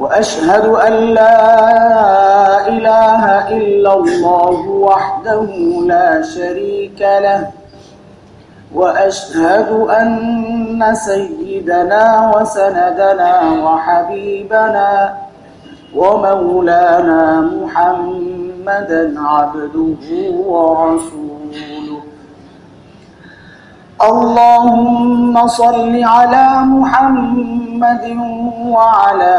وأشهد أن لا إله إلا الله وحده لا شريك له وأشهد أن سيدنا وسندنا وحبيبنا ومولانا محمدا عبده ورسوله. اللهم صل على محمد وعلى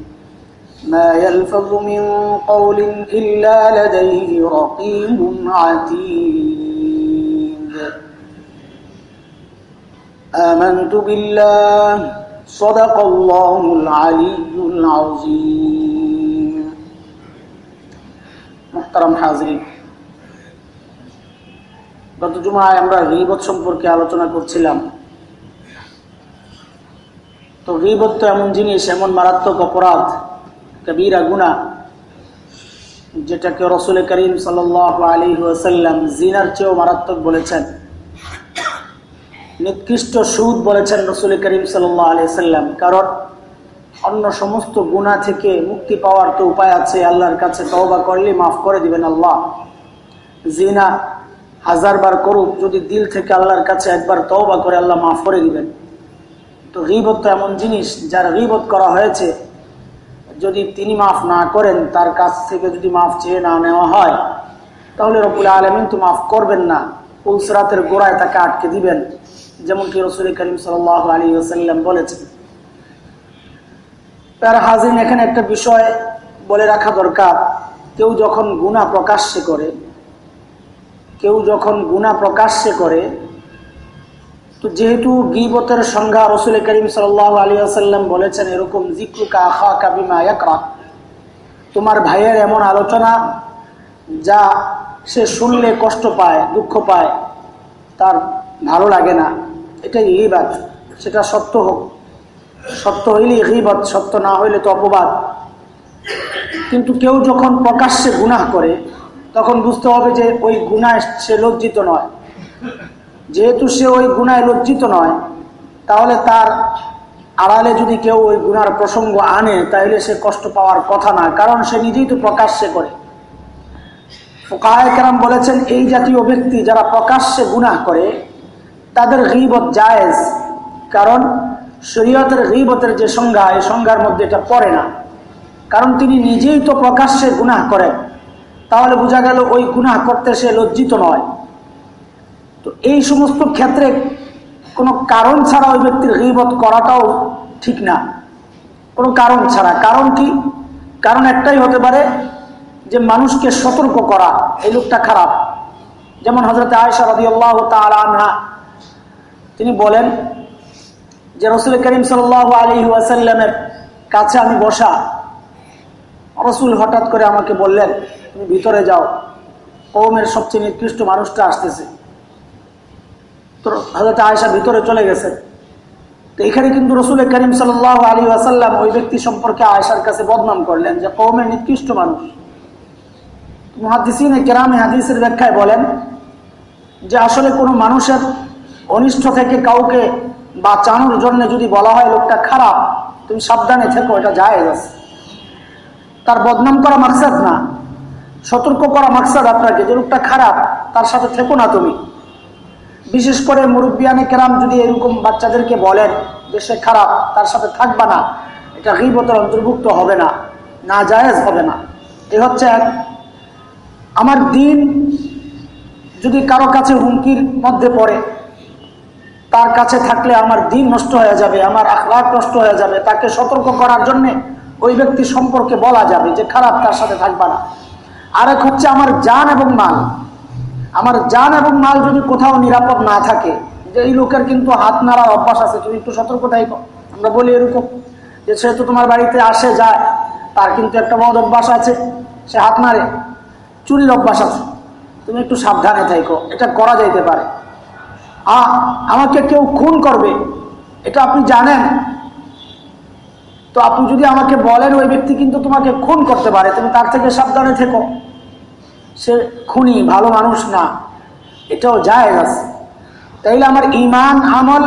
ما يلفظ من قول إلا لديه رقيب عتيد آمنت بالله صدق الله العلي العظيم محترم حاضرين গত জুমায় আমরা রিবত সম্পর্কে আলোচনা করছিলাম তো রিবত তো এমন জিনিস এমন মারাত্মক অপরাধ কবিরা গুণা যেটাকে রসুল করিম সাল আলী ওয়াসাল্লাম জিনার চেয়েও মারাত্মক বলেছেন। নিকৃষ্ট সুদ বলেছেন রসুল করিম সাল্লাহ আলি সাল্লাম কারণ অন্য সমস্ত গুণা থেকে মুক্তি পাওয়ার তো উপায় আছে, আল্লাহর কাছে তওবা করলে মাফ করে দিবেন আল্লাহ। জিনা হাজার বার করুক, যদি দিল থেকে আল্লাহর কাছে একবার তওবা করে আল্লাহ মাফ করে দিবেন। তো রিবত তো এমন জিনিস, যার রিবত করা হয়েছে যদি তিনি মাফ না করেন, তার কাছ থেকে যদি মাফ চেয়ে না নেওয়া হয়, তাহলে রবুল আলমিন তো মাফ করবেন না। উলসরাতের গোড়ায় তাকে আটকে দিবেন? যেমন কি রসুল করিম সাল আলী ওসাল্লাম বলেছেন। তার হাজিন এখানে একটা বিষয় বলে রাখা দরকার। কেউ যখন গুণা প্রকাশ্যে করে, কেউ যখন গুণা প্রকাশ্যে করে তো যেহেতু গিবতের সংজ্ঞা রসুল করিম সাল আলী আসাল্লাম বলেছেন, এরকম জিক্রুকা আখা কাবিমা একরা তোমার ভাইয়ের এমন আলোচনা যা সে শুনলে কষ্ট পায়, দুঃখ পায়, তার ভালো লাগে না। এটাই গিবাদ সেটা সত্য হোক। সত্য হইলেই গিবত, সত্য না হইলে তো অপবাদ। কিন্তু কেউ যখন প্রকাশ্যে গুনাহ করে, তখন বুঝতে হবে যে ওই গুনায় সে লজ্জিত নয়। যেহেতু সে ওই গুণায় লজ্জিত নয়, তাহলে তার আড়ালে যদি কেউ ওই গুণার প্রসঙ্গ আনে, তাহলে সে কষ্ট পাওয়ার কথা না, কারণ সে নিজেই তো প্রকাশ্যে করে। ফোকাহাম বলেছেন, এই জাতীয় ব্যক্তি যারা প্রকাশ্যে গুনাহ করে, তাদের গিবত জায়েজ, কারণ শরীয়তের গিবতের যে সংজ্ঞা, এই সংজ্ঞার মধ্যে এটা পড়ে না। কারণ তিনি নিজেই তো প্রকাশ্যে গুনাহ করেন। তাহলে বোঝা গেল ওই গুনাহ করতে সে লজ্জিত নয়। তো এই সমস্ত ক্ষেত্রে কোনো কারণ ছাড়া ওই ব্যক্তির গিবত করাটাও ঠিক না। কোনো কারণ ছাড়া। কারণ কি? কারণ একটাই হতে পারে যে মানুষকে সতর্ক করা, এই লোকটা খারাপ। যেমন হজরত আয়সা রদি আল্লাহ আনহা, তিনি বলেন যে রসুল করিম সাল আলী ওয়াসাল্লামের কাছে আমি বসা। রসুল হঠাৎ করে আমাকে বললেন, তুমি ভিতরে যাও। কৌমের সবচেয়ে নিকৃষ্ট মানুষটা আসতেছে। তো হজরত আয়সা ভিতরে চলে গেছেন তো এখানে কিন্তু রসুল করিম সাল আলী আসাল্লাম ওই ব্যক্তি সম্পর্কে আয়সার কাছে বদনাম করলেন যে কৌমের নিকৃষ্ট মানুষ। মহাদিসিনে কেরামে হাদিসের ব্যাখ্যায় বলেন যে, আসলে কোনো মানুষের অনিষ্ট থেকে কাউকে বাঁচানোর জন্য যদি বলা হয় লোকটা খারাপ, তুমি সাবধানে থেকো, এটা যায় তার বদনাম করা মাকসাদ না। সতর্ক করা মাকসাদ আপনাকে যে, লোকটা খারাপ, তার সাথে থেকো না তুমি। বিশেষ করে মুরব্বিয়ানে কেরাম যদি এরকম বাচ্চাদেরকে বলেন যে সে খারাপ, তার সাথে থাকবা না, এটা গিবতের অন্তর্ভুক্ত হবে না না জায়েজ হবে না। এ হচ্ছে আমার দিন যদি কারও কাছে হুমকির মধ্যে পড়ে, তার কাছে থাকলে আমার দিন নষ্ট হয়ে যাবে, আমার আখলাখ নষ্ট হয়ে যাবে, তাকে সতর্ক করার জন্য ওই ব্যক্তি সম্পর্কে বলা যাবে যে খারাপ, তার সাথে থাকবা না। আরেক হচ্ছে আমার জান এবং মাল। আমার জান এবং মাল যদি কোথাও নিরাপদ না থাকে, যে এই লোকের কিন্তু হাত নাড়ার অভ্যাস আছে, তুমি একটু সতর্ক থাকো আমরা বলি এরকম যে সে তো তোমার বাড়িতে আসে, যায়, তার কিন্তু একটা মদ অভ্যাস আছে, সে হাত নাড়ে। চুরির অভ্যাস আছে। তুমি একটু সাবধানে থাকো এটা করা যাইতে পারে। আ, আমাকে কেউ খুন করবে, এটা আপনি জানেন? তো আপনি যদি আমাকে বলেন, ওই ব্যক্তি কিন্তু তোমাকে খুন করতে পারে, তুমি তার থেকে সাবধানে থেকো। সে খুনি, ভালো মানুষ না। এটাও যায় আছে। তাইলে আমার ইমান আমল,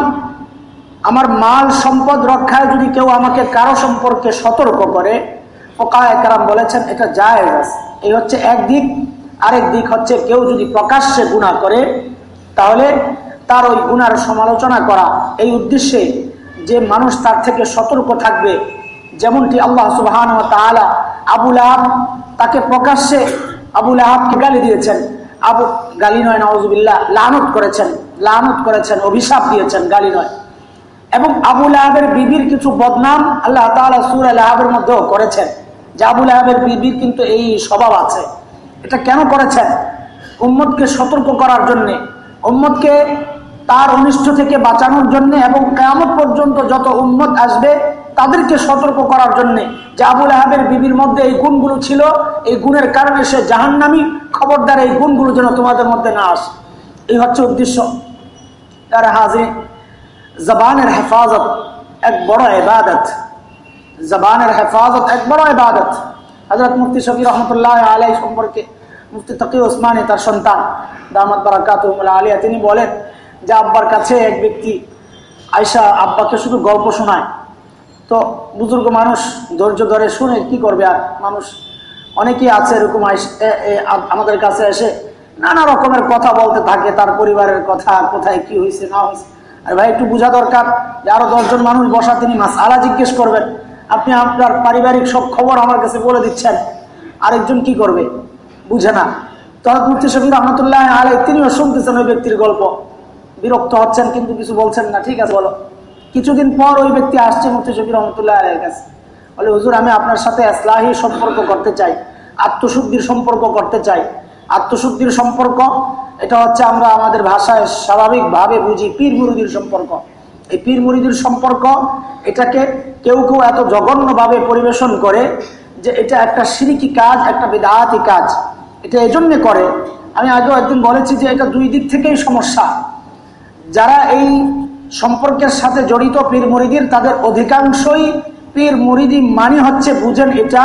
আমার মাল সম্পদ রক্ষায় যদি কেউ আমাকে কারও সম্পর্কে সতর্ক করে কারাম বলেছেন, এটা যায় আছে। এই হচ্ছে এক দিক। আরেক দিক হচ্ছে কেউ যদি প্রকাশ্যে গুণা করে, তাহলে তার ওই গুণার সমালোচনা করা, এই উদ্দেশ্যে যে মানুষ তার থেকে সতর্ক থাকবে, যেমনটি আল্লাহ সুবাহান আবুল আহাব তাকে প্রকাশ্যে আবুল আহাবকে গালি দিয়েছেন? আবু, গালি নয় নওয়াজুবিল্লাহ লানত করেছেন। লানত করেছেন, অভিশাপ দিয়েছেন, গালি নয়। এবং আবুল আহাবের বিবির কিছু বদনাম আল্লাহ তালা সুর আহাবের মধ্যেও করেছেন। যে আবুল আহাবের বিবির কিন্তু এই স্বভাব আছে। এটা কেন করেছেন? উম্মদকে সতর্ক করার জন্যে উম্মদকে তার অনিষ্ট থেকে বাঁচানোর জন্য এবং কেমন পর্যন্ত যত উন্মত আসবে তাদেরকে সতর্ক করার জন্য যে আবুল আহাবের বিবির মধ্যে এই গুণগুলো ছিল, এই গুণের কারণে সে জাহান্নামি খবরদার এই গুণগুলো যেন তোমাদের মধ্যে না আসে। এই হচ্ছে উদ্দেশ্য। তার হাজির। জবানের হেফাজত এক বড় এবাদত জবানের হেফাজত এক বড় এবাদত হজরত মুফতি শফি রহমতুল্লাহ আলাই সম্পর্কে মুফতি তকি ওসমানে তার সন্তান দামাদ বারাকাত আলিয়া, তিনি বলেন যে আব্বার কাছে এক ব্যক্তি আয়সা আব্বাকে শুধু গল্প শোনায়। তো বুজুর্গ মানুষ ধৈর্য ধরে শুনে কি করবে? আর মানুষ অনেকেই আছে এরকম আমাদের কাছে এসে নানা রকমের কথা বলতে থাকে, তার পরিবারের কথা, কোথায় কি হয়েছে না হয়েছে আর ভাই, একটু বোঝা দরকার যে আরও দশজন মানুষ বসা তিনি মাস আলা জিজ্ঞেস করবেন। আপনি আপনার পারিবারিক সব খবর আমার কাছে বলে দিচ্ছেন। আরেকজন কি করবে? বুঝে না। তহত মুফতি রহমতুল্লাহ আলাই তিনিও শুনতেছেন ওই ব্যক্তির গল্প। বিরক্ত হচ্ছেন কিন্তু কিছু বলছেন না। ঠিক আছে, বলো। কিছুদিন পর ওই ব্যক্তি আসছে মুফতি রহমতুল্লাহ আলের কাছে। বলে, হুজুর, আমি আপনার সাথে আসলাহি সম্পর্ক করতে চাই, আত্মশুদ্ধির সম্পর্ক করতে চাই। আত্মশুদ্ধির সম্পর্ক, এটা হচ্ছে আমরা আমাদের ভাষায় স্বাভাবিকভাবে বুঝি পীর মুরুদির সম্পর্ক। এই পীর মুরিদির সম্পর্ক, এটাকে কেউ কেউ এত জঘন্যভাবে পরিবেশন করে যে এটা একটা সিরিকি কাজ, একটা বেদাহাতি কাজ। এটা এজন্যে করে। আমি আগেও একদিন বলেছি যে এটা দুই দিক থেকেই সমস্যা। যারা এই সম্পর্কের সাথে জড়িত পীর মুরিদির তাদের অধিকাংশই পীর মুরিদি মানি হচ্ছে বুঝেন এটা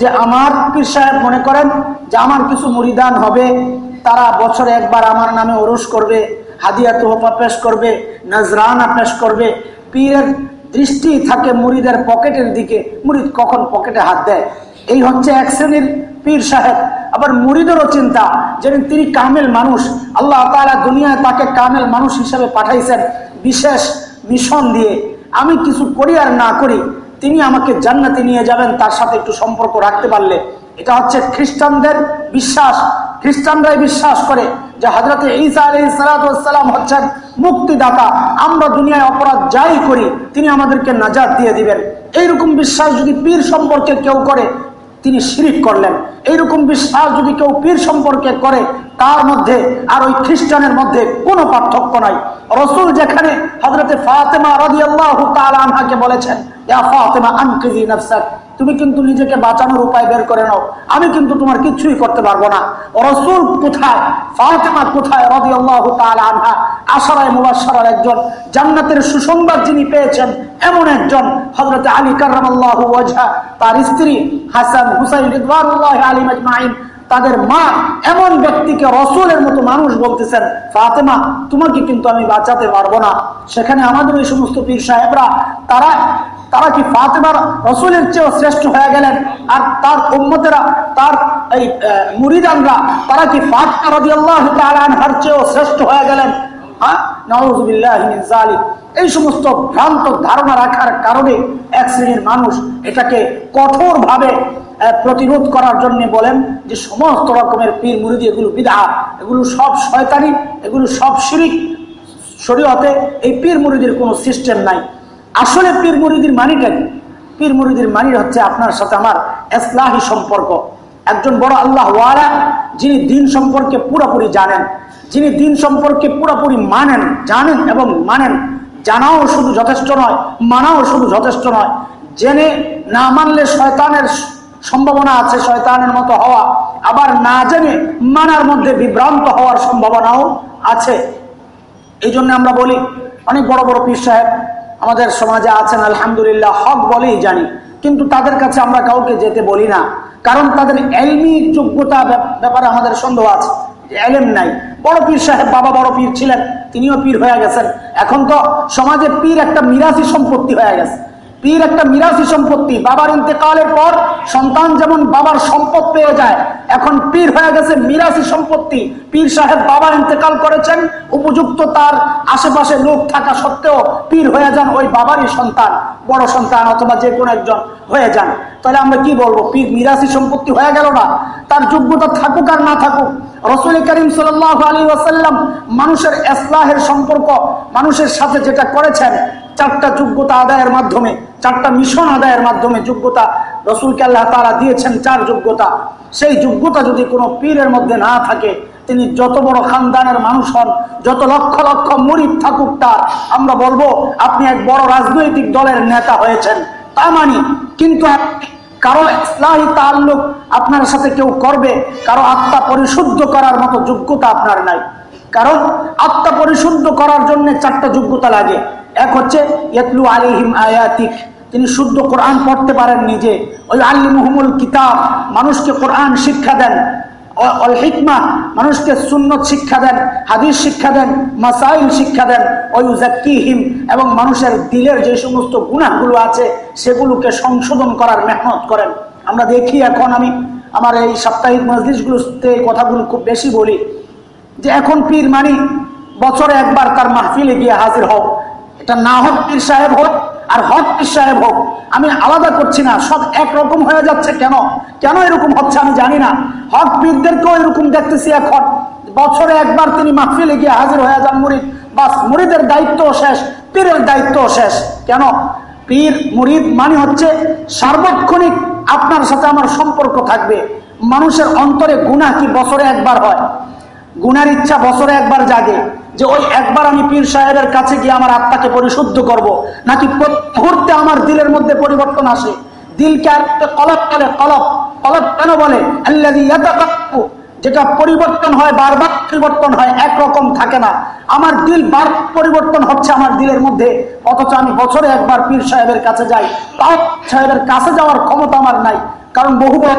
যে আমার পীর সাহেব মনে করেন যে আমার কিছু মুরিদান হবে, তারা বছরে একবার আমার নামে ওরস করবে, হাদিয়া তোহফা পেশ করবে, নজরানা পেশ করবে। পীরের দৃষ্টি থাকে মুরিদের পকেটের দিকে, মুরিদ কখন পকেটে হাত দেয়? এই হচ্ছে এক শ্রেণির পীর সাহেব। আবার মুরিদেরও চিন্তা যে তিনি কামেল মানুষ। আল্লাহ তালা দুনিয়ায় তাকে কামেল মানুষ হিসেবে পাঠাইছেন বিশেষ মিশন দিয়ে। আমি কিছু করি আর না করি, তিনি আমাকে জান্নাতে নিয়ে যাবেন, তার সাথে একটু সম্পর্ক রাখতে পারলে। এটা হচ্ছে খ্রিস্টানদের বিশ্বাস। খ্রিস্টানরাই বিশ্বাস করে যে হাজরতে ঈসা আলী সালাম হচ্ছেন মুক্তিদাতা। আমরা দুনিয়ায় অপরাধ যাই করি, তিনি আমাদেরকে নাজাদ দিয়ে দিবেন। এইরকম বিশ্বাস যদি পীর সম্পর্কে কেউ করে তিনি শিরিক করলেন। এইরকম বিশ্বাস যদি কেউ পীর সম্পর্কে করে, তার মধ্যে আর ওই খ্রিস্টানের মধ্যে কোনো পার্থক্য নাই। রসুল যেখানে হজরতে ফাতেমা রদি আল্লাহ আনহাকে বলেছেন ফাতেমা তুমি কিন্তু নিজেকে বাঁচানোর উপায় বের করে নাও। আমি কিন্তু তোমার কিছুই করতে পারব না। রসুল কোথায়? ফাতেমা কোথায়? রবি আনহা। আশারায় মুবাসার একজন। জান্নাতের সুসংবাদ যিনি পেয়েছেন, এমন একজন। হজরত আলী কার্লাহ ওঝা তার স্ত্রী হাসান হুসাইন আলী মাজমাইন তাদের মা এমন ব্যক্তিকে রসুলের মতো মানুষ বলতেছেন, ফাতেমা, তোমাকে কিন্তু আমি বাঁচাতে পারব না। সেখানে আমাদের ওই সমস্ত পীর সাহেবরা, তারা তারা কি ফাতেমার রসুলের চেয়েও শ্রেষ্ঠ হয়ে গেলেন? আর তার উম্মতেরা, তার এই মুরিদানরা, তারা কি ফাতমা রদি আল্লাহ তালানহার চেয়েও শ্রেষ্ঠ হয়ে গেলেন? হ্যাঁ এই সমস্ত ভ্রান্ত ধারণা রাখার কারণে এক শ্রেণির মানুষ এটাকে কঠোরভাবে প্রতিরোধ করার জন্য বলেন যে সমস্ত রকমের পীর মুরিদি, এগুলো বিধা এগুলো সব শয়তানি, এগুলো সব শিরিক। শরীয়তে এই পীর মুরিদির কোনো সিস্টেম নাই। আসলে পীর মুরিদির মানিটা কি? পীর মুরিদির মানি হচ্ছে আপনার সাথে আমার এসলাহি সম্পর্ক। একজন বড় আল্লাহ ওয়ালা, যিনি দিন সম্পর্কে পুরোপুরি জানেন, যিনি দিন সম্পর্কে পুরোপুরি মানেন, জানেন এবং মানেন। জানাও শুধু যথেষ্ট নয়, মানাও শুধু যথেষ্ট নয়। জেনে না মানলে শয়তানের সম্ভাবনা আছে, শয়তানের মতো হওয়া। আবার না জেনে মানার মধ্যে বিভ্রান্ত হওয়ার সম্ভাবনাও আছে। এই জন্য আমরা বলি, অনেক বড় বড় পীর সাহেব আমাদের সমাজে আছেন, আলহামদুলিল্লাহ, হক বলেই জানি। কিন্তু তাদের কাছে আমরা কাউকে যেতে বলি না। কারণ তাদের এলমি যোগ্যতা ব্যাপারে আমাদের সন্দেহ আছে। এলেম নাই। বড় পীর সাহেব বাবা বড় পীর ছিলেন, তিনিও পীর হয়ে গেছেন। এখন তো সমাজে পীর একটা মিরাসি সম্পত্তি হয়ে গেছে। পীর একটা মিরাসি সম্পত্তি, বাবার ইন্তেকালের পর সন্তান যেমন বাবার সম্পদ পেয়ে যায়, এখন পীর হয়ে গেছে মিরাসি সম্পত্তি। পীর সাহেব বাবা ইন্তেকাল করেছেন, উপযুক্ত তার আশেপাশে লোক থাকা সত্ত্বেও পীর হয়ে যান ওই বাবারই সন্তান, বড় সন্তান অথবা যে কোনো একজন হয়ে যান। তাহলে আমরা কি বলব, পীর মিরাসি সম্পত্তি হয়ে গেল না? তার যোগ্যতা থাকুক আর না থাকুক, রসুল করিম সাল আলী ওয়াসাল্লাম মানুষের এসলাহের সম্পর্ক, মানুষের সাথে যেটা করেছেন চারটা যোগ্যতা আদায়ের মাধ্যমে, চারটা মিশন আদায়ের মাধ্যমে যোগ্যতা রসুলকে আল্লাহ তারা দিয়েছেন, চার যোগ্যতা। সেই যোগ্যতা যদি কোনো পীরের মধ্যে না থাকে, তিনি যত বড় খানদানের মানুষ হন, যত লক্ষ লক্ষ মরিব থাকুক তার, আমরা বলব, আপনি এক বড় রাজনৈতিক দলের নেতা হয়েছেন। তা মানি, কিন্তু কারও ইসলাহী তাল্লুক আপনার সাথে কেউ করবে, কারও আত্মা পরিশুদ্ধ করার মতো যোগ্যতা আপনার নাই। কারণ আত্মা পরিশুদ্ধ করার জন্য চারটা যোগ্যতা লাগে। এক হচ্ছে, ইয়াতলু আলিহিম আয়াতিক। তিনি শুদ্ধ কোরআন পড়তে পারেন নিজে। ওই আল্লি মুহমুল কিতাব, মানুষকে কোরআন শিক্ষা দেন। হিকমা, মানুষকে সুন্নত শিক্ষা দেন, হাদিস শিক্ষা দেন, মাসাইল শিক্ষা দেন। ওই জাকিহিম এবং মানুষের দিলের যে সমস্ত গুণাগুলো আছে, সেগুলোকে সংশোধন করার মেহনত করেন। আমরা দেখি এখন আমি, আমার এই সাপ্তাহিক মসজিদগুলোতে কথাগুলো খুব বেশি বলি। যে এখন পীর মানি বছরে একবার তার মাহফিলে গিয়ে হাজির হোক। এটা না হোক পীর সাহেব হোক, আর হক পীর সাহেব হোক, আমি আলাদা করছি না, সব একরকম হয়ে যাচ্ছে কেন? কেন এরকম হচ্ছে আমি জানি না। হক পীরদেরকেও এরকম দেখতেছি এখন। বছরে একবার তিনি মাহফিলে গিয়ে হাজির হয়ে যান মুরিদ। বাস, মুরিদের দায়িত্ব শেষ, পীরের দায়িত্ব শেষ। কেন? পীর, মুরিদ মানে হচ্ছে সার্বক্ষণিক আপনার সাথে আমার সম্পর্ক থাকবে। মানুষের অন্তরে গুণা কি বছরে একবার হয়? গুনার ইচ্ছা বছরে একবার জাগে যে ওই একবার আমি পীর সাহেবের কাছে গিয়ে আমার আত্মাকে পরিশুদ্ধ করব। নাকি মুহূর্তে আমার দিলের মধ্যে পরিবর্তন আসে? দিলকে আর কলপ বলে, কলপ কলপ কেন বলে? যেটা পরিবর্তন হয়, বারবার পরিবর্তন হয়, একরকম থাকে না। আমার দিল বার পরিবর্তন হচ্ছে আমার দিলের মধ্যে। অথচ আমি বছরে একবার পীর সাহেবের কাছে যাই। সাহেবের কাছে যাওয়ার ক্ষমতা আমার নাই। কারণ বহু বড়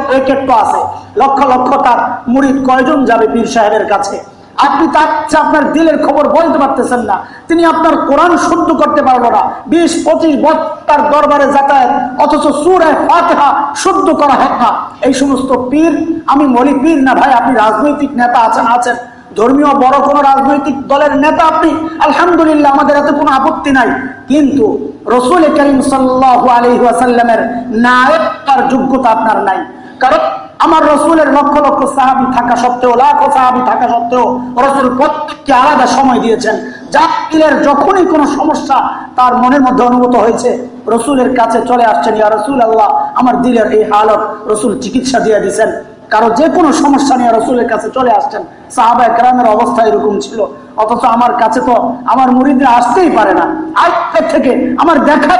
তো আছে। লক্ষ লক্ষ তার মুড়িদ কয়জন যাবে পীর সাহেবের কাছে? আপনি তার আপনার দিলের খবর বলতে পারতেছেন না। তিনি আপনার কোরআন শুদ্ধ করতে পারল না। বিশ, পঁচিশ বছর দরবারে যাতায়াত, অথচ সুরায় ফাতেহা শুদ্ধ করা হয় না। এই সমস্ত পীর, আমি বলি পীর না ভাই, আপনি রাজনৈতিক নেতা আছেন আছেন। ধর্মীয় বড় কোন রাজনৈতিক দলের নেতা আপনি, আলহামদুলিল্লাহ, আমাদের এতে কোনো আপত্তি নাই। কিন্তু রসুল করিম সাল্লাহ আলহিহাসাল্লামের নায়ক যোগ্যতা আপনার নাই। কারণ আমার রসুলের লক্ষ লক্ষ সাহাবি থাকা সত্ত্বেও, লাখো সাহাবি থাকা সত্ত্বেও রসুল প্রত্যেককে আলাদা সময় দিয়েছেন। জাতিলের যখনই কোনো সমস্যা তার মনের মধ্যে অনুভূত হয়েছে, রসুলের কাছে চলে আসছেন, ইয়া রসুল আল্লাহ আমার দিলের এই হালত রসুল চিকিৎসা দিয়ে দিচ্ছেন কারও যে কোনো সমস্যা নিয়ে রসুলের কাছে চলে আসছেন। সাহাবা একরামের অবস্থা এরকম ছিল। অথচ আমার কাছে তো আমার মুড়িদরা আসতেই পারে না। আজকের থেকে আমার দেখা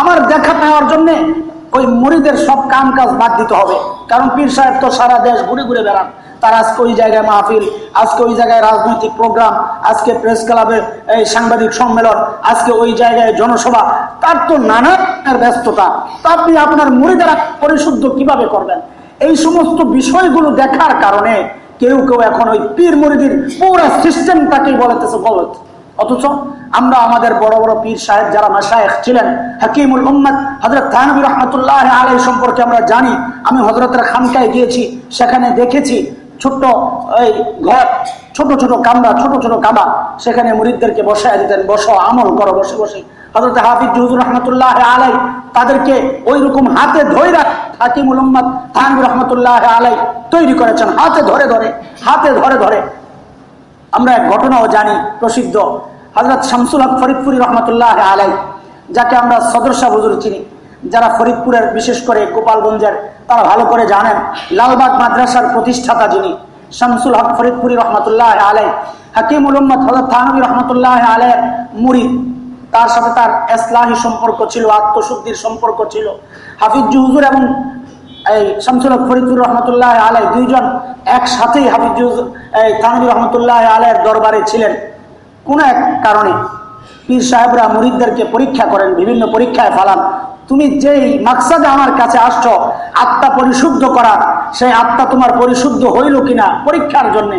আমার দেখা পাওয়ার জন্যে ওই মুড়িদের সব কাম কাজ বাদ দিতে হবে। কারণ পীর সাহেব তো সারা দেশ ঘুরে ঘুরে বেড়ান। তার আজকে ওই জায়গায় মাহফিল, আজকে ওই জায়গায় রাজনৈতিক প্রোগ্রাম, আজকে প্রেস ক্লাবে এই সাংবাদিক সম্মেলন, আজকে ওই জায়গায় জনসভা। তার তো নানা ব্যস্ততা। তা আপনি আপনার মুড়িদের পরিশুদ্ধ কীভাবে করবেন? এই সমস্ত বিষয়গুলো দেখার কারণে কেউ কেউ এখন ওই পীর মুরিদির পুরো সিস্টেমটাকেই বলতেছে বলত। অথচ আমরা আমাদের বড় বড় পীর সাহেব যারা মাসায়েখ ছিলেন, হাকিমুল উম্মদ হজরত থানবী রহমতুল্লাহ আলাই সম্পর্কে আমরা জানি, আমি হজরতের খানকায় গিয়েছি, সেখানে দেখেছি ছোট্ট এই ঘর, ছোট ছোট কামরা, ছোট ছোট কাবা, সেখানে মুরিদদেরকে বসায় দিতেন, বসো, আমল করো, বসে বসে। হজরত হাফিজ রহমতুল্লাহ আলাই তাদেরকে ওই রকম হাতে ধরে রাখ হাকিম উম্মদ থানবী রহমতুল্লাহ আলাই তৈরি করেছেন, হাতে ধরে ধরে, হাতে ধরে ধরে। আমরা এক ঘটনাও জানি প্রসিদ্ধ। হজরত শামসুল হক ফরিদপুরি রহমতুল্লাহ আলাই যাকে আমরা সদর শাহ হুজুর চিনি। যারা ফরিদপুরের, বিশেষ করে গোপালগঞ্জের, তারা ভালো করে জানেন, লালবাগ মাদ্রাসার প্রতিষ্ঠাতা যিনি, শামসুল হক ফরিদপুরি রহমতুল্লাহ আলাই হাকিম উলম্মদ হজরত থানবী রহমতুল্লাহ আলের মুড়ি তার সাথে তার এসলাহি সম্পর্ক ছিল, আত্মশুদ্ধির সম্পর্ক ছিল। হাফিজ হুজুর এবং এই শামসুল ফরিদুর রহমতুল্লাহ আলাই দুইজন একসাথেই হাফিজ এই থানবী রহমতুল্লাহ আলাইয়ের দরবারে ছিলেন। কোন এক কারণে পীর সাহেবরা মুরিদদেরকে পরীক্ষা করেন, বিভিন্ন পরীক্ষায় ফালান। তুমি যেই মাকসাদে আমার কাছে আসছ, আত্মা পরিশুদ্ধ করা, সেই আত্মা তোমার পরিশুদ্ধ হইল কিনা পরীক্ষার জন্যে।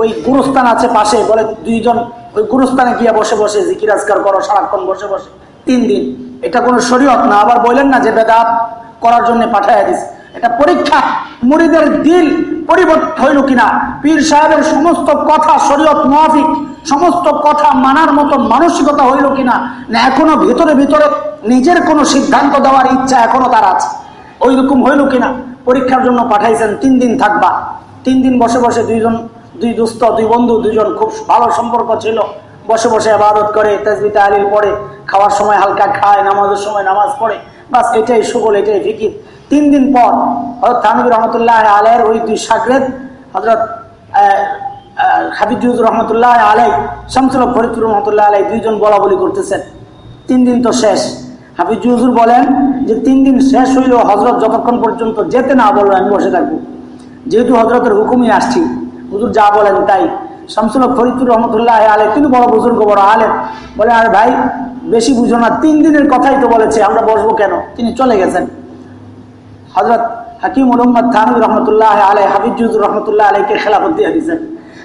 ওই গুরুস্থান আছে পাশে বলে দুইজন ওই গুরুস্থানে গিয়ে বসে বসে জিকিরাজকার করো, সারাক্ষণ বসে বসে। তিন দিন। এটা কোনো শরীয়ত না। আবার বললেন না যে বেদাত করার জন্য পাঠাইয়া দিস এটা পরীক্ষা। মুড়িদের দিল পরিবর্তন হইল কিনা? পীর সাহেবের সমস্ত কথা শরীয়ত মাফিক সমস্ত কথা মানার মতো মানসিকতা হইল কিনা? না, এখনও ভিতরে ভিতরে নিজের কোনো সিদ্ধান্ত দেওয়ার ইচ্ছা এখনও তার আছে। ওই রকম হইল কিনা? পরীক্ষার জন্য পাঠাইছেন, তিন দিন থাকবা। তিন দিন বসে বসে দুইজন দুই দুস্থ দুই বন্ধু দুজন খুব ভালো সম্পর্ক ছিল। বসে বসে আবাদত করে তেজবিতা আলিল পড়ে, খাওয়ার সময় হালকা খায়, নামাজের সময় নামাজ পড়ে। বাস এটাই সুগল এটাই ফিকির। তিন দিন পর হজরত থানবির রহমতুল্লাহ আলের ওই দুই সাগরেদ হজরত হাবিজুজ রহমতুল্লাহ আলাই শামসুল ফরিদুর রহমতুল্লাহ আলাই দুইজন বলা বলি করতেছেন। তিন দিন তো শেষ। হাফিজুজুর বলেন যে তিন দিন শেষ হইলেও হজরত যতক্ষণ পর্যন্ত যেতে না বলল আমি বসে থাকব। যেহেতু হজরতের হুকুমই আসছি হুজুর যা বলেন তাই। শামসুল ফরিদুর রহমতুল্লাহ আলে তিনি বড় বুজুর্গ, বড় আলেন বলে, আর ভাই, বেশি বুঝো না, তিন দিনের কথাই তো বলেছে, আমরা বসবো কেন? তিনি চলে গেছেন। হজরত হাকিম মোহাম্মদ থানুর রহমতুল্লাহ আলাই হাবিজুজুর রহমতুল্লাহ আলাইকে খেলাফত দিয়ে দিয়েছেন।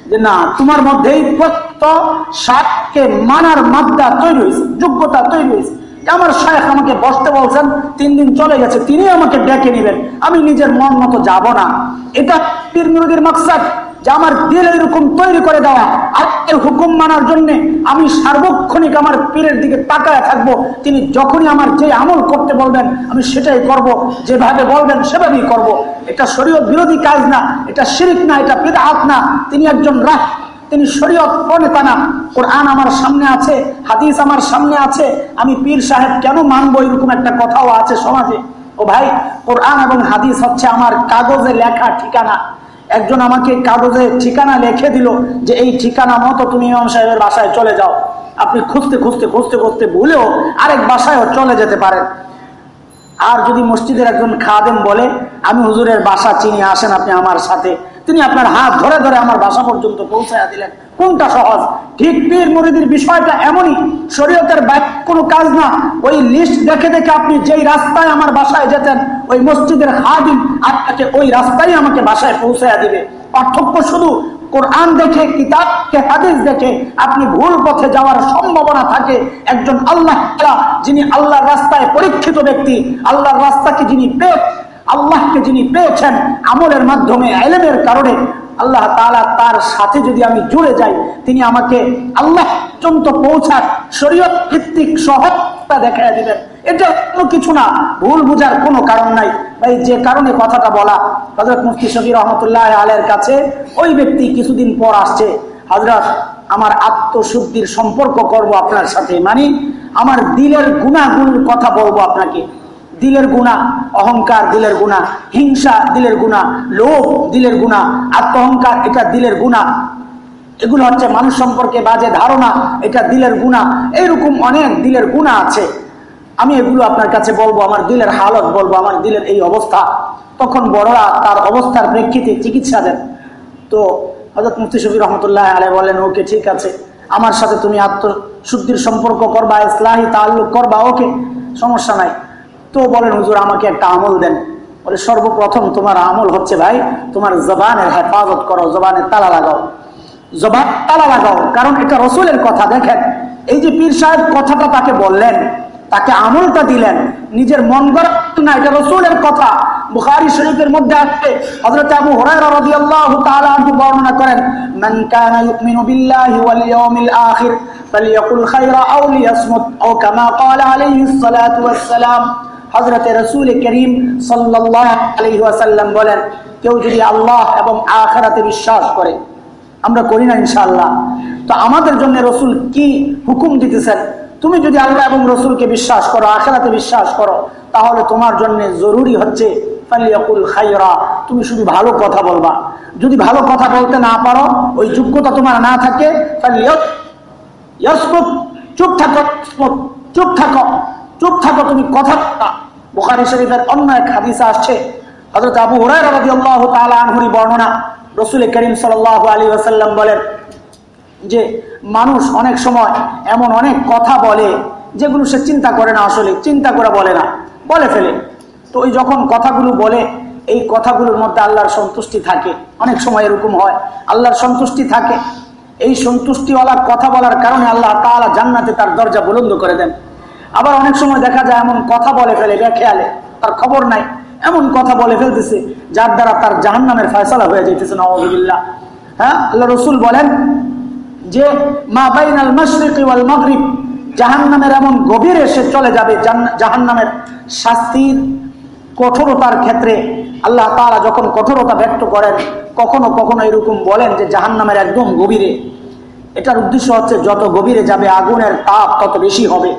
যে, না, তোমার মধ্যেই প্রত্য সাতকে মানার মাদ্দা তৈরি হয়েছে, যোগ্যতা তৈরি হয়েছে। আমার শায়েখ আমাকে বসতে বলছেন, তিন দিন চলে গেছে তিনি আমাকে ডেকে নেবেন। আমি নিজের মন মতো যাব না। এটা পীর মুরগির মকসাদ। যে আমার দিল এরকম তৈরি করে দেওয়া আজকের হুকুম মানার জন্য আমি সার্বক্ষণিক আমার পীরের দিকে তাকায় থাকব। তিনি যখনই আমার যে আমল করতে বলবেন, আমি সেটাই করব। যেভাবে বলবেন, সেভাবেই করব। এটা শরীয় বিরোধী কাজ না, এটা শিরিক না, এটা বিদাহাত না। তিনি একজন রাহ, তিনি শরীয়ত প্রণেতা না কোরআন আমার সামনে আছে, হাদিস আমার সামনে আছে। আমি পীর সাহেব কেন মানবো এরকম একটা কথাও আছে সমাজে? ও ভাই, কোরআন এবং হাদিস হচ্ছে আমার কাগজে লেখা ঠিকানা। একজন আমাকে কাগজে ঠিকানা লিখে দিল যে এই ঠিকানা মতো তুমি ইমাম সাহেবের বাসায় চলে যাও। আপনি খুঁজতে খুঁজতে খুঁজতে খুঁজতে ভুলেও আরেক বাসায়ও চলে যেতে পারেন। আর যদি মসজিদের একজন খাদেম বলে, আমি হুজুরের বাসা চিনি, আসেন আপনি আমার সাথে। তিনি আপনার হাত ধরে ধরে আমার বাসা পর্যন্ত পৌঁছাইয়া দিলেন। কোনটা সহজ? ঠিক পীর মুরিদির বিষয়টা এমনই। শরীয়তের ব্যাগ কোনো কাজ না। ওই লিস্ট দেখে দেখে আপনি যেই রাস্তায় আমার বাসায় যেতেন, ওই মসজিদের হাদিম আপনাকে ওই রাস্তায় আমাকে বাসায় পৌঁছাইয়া দিবে। পার্থক্য শুধু কোরআন দেখে, কিতাবকে, হাদিস দেখে আপনি ভুল পথে যাওয়ার সম্ভাবনা থাকে। একজন আল্লাহ যিনি আল্লাহর রাস্তায় পরীক্ষিত ব্যক্তি, আল্লাহর রাস্তাকে যিনি পেয়ে আল্লাহকে যিনি পেয়েছেন আমলের মাধ্যমে, এলেমের কারণে, আল্লাহ তালা তার সাথে যদি আমি জুড়ে যাই, তিনি আমাকে আল্লাহ পর্যন্ত পৌঁছার শরীয়ত ভিত্তিক সহজতা দেখা দিবেন। এটা কোনো কিছু না, ভুল বুঝার কোনো কারণ নাই। ভাই, যে কারণে কথাটা বলা হজরত মুফতি শফির রহমতুল্লাহ আলের কাছে ওই ব্যক্তি কিছুদিন পর আসছে হজরত আমার আত্মশুদ্ধির সম্পর্ক করব আপনার সাথে মানে আমার দিলের গুণাগুণের কথা বলব আপনাকে। দিলের গুণা, অহংকার দিলের গুণা, হিংসা দিলের গুণা, লোভ দিলের গুণা, আত্মহংকার এটা দিলের গুণা। এগুলো হচ্ছে মানুষ সম্পর্কে বাজে ধারণা, এটা দিলের গুণা। এরকম অনেক দিলের গুণা আছে। আমি এগুলো আপনার কাছে বলব, আমার দিলের হালত বলব, আমার দিলের এই অবস্থা। তখন বড়রা তার অবস্থার প্রেক্ষিতে চিকিৎসা দেন। তো হজরত মুফতি শফি রহমতুল্লাহ আলে বলেন, ওকে, ঠিক আছে। আমার সাথে তুমি আত্মশুদ্ধির সম্পর্ক করবা, ইসলাহি তাল্লুক করবা, ওকে। সমস্যা নাই। তো বলেন, হুজুর, আমাকে একটা আমল দেন। বলে, সর্বপ্রথম তোমার আমল হচ্ছে ভাই, তোমার জবানের হেফাজত করো জবানের তালা লাগাও। জবান তালা লাগাও, কারণ এটা রসুলের কথা, দেখেন। এই যে পীর সাহেব কথাটা তাকে বললেন, তাকে আমলটা দিলেন, নিজের মন না, এটা রসুলের কথা। বুখারি শরীফের মধ্যে আসছে হযরত আবু হুরায়রা রাদিয়াল্লাহু তাআলা আনহু বর্ণনা করেন, মান কানা ইউমিনু বিল্লাহি ওয়াল ইয়াউমিল আখির ফালইয়াকুল খায়রা আও লিয়াসমুত, আও কামা ক্বালা আলাইহিস সালাতু ওয়াস সালাম। হযরত রাসূল করিম ওয়াসাল্লাম বলেন, কেউ যদি আল্লাহ এবং আখিরাতে বিশ্বাস করে, আমরা করি না ইনশাআল্লাহ। তো আমাদের জন্য রসুল কি হুকুম দিতেছেন? তুমি যদি আল্লাহ এবং রসুলকে বিশ্বাস করো, আখেরাতে বিশ্বাস করো, তাহলে তোমার জন্য জরুরি হচ্ছে তুমি শুধু ভালো কথা বলবা। যদি ভালো কথা বলতে না পারো, ওই যোগ্যতা তোমার না থাকে চুপ থাকো চুপ থাকো। চুপ থাকো, তুমি কথা বোখারি শরীফের অন্য এক হাদিসে আসছে হজরত আবু হরাই বর্ণনা। রসুল করিম সাল আলী আসাল্লাম বলেন যে, মানুষ অনেক সময় এমন অনেক কথা বলে যেগুলো সে চিন্তা করে না আসলে, চিন্তা করে বলে না, বলে ফেলে। তো ওই যখন কথাগুলো বলে, এই কথাগুলোর মধ্যে আল্লাহর সন্তুষ্টি থাকে। অনেক সময় এরকম হয়, আল্লাহর সন্তুষ্টি থাকে। এই সন্তুষ্টিওয়ালা কথা বলার কারণে আল্লাহ তালা জান্নাতে তার দরজা বুলন্দ করে দেন। আবার অনেক সময় দেখা যায় এমন কথা বলে ফেলে খেয়ালে তার খবর নাই, এমন কথা বলে ফেলতেছে, যার দ্বারা তার জাহান নামের ফয়সলা হয়ে যাইতেছে নওয়াজ হ্যাঁ? আল্লাহ রসুল বলেন যে, মা বাইনাল মশরিক ওয়াল মাগরিব জাহান্নামের এমন গভীরে সে চলে যাবে জাহান্নামের শাস্তির কঠোরতার ক্ষেত্রে আল্লাহ তাআলা যখন কঠোরতা ব্যক্ত করেন, কখনো কখনো এরকম বলেন যে, জাহান্নামের একদম গভীরে এটার উদ্দেশ্য হচ্ছে, যত গভীরে যাবে আগুনের তাপ, তত বেশি হবে।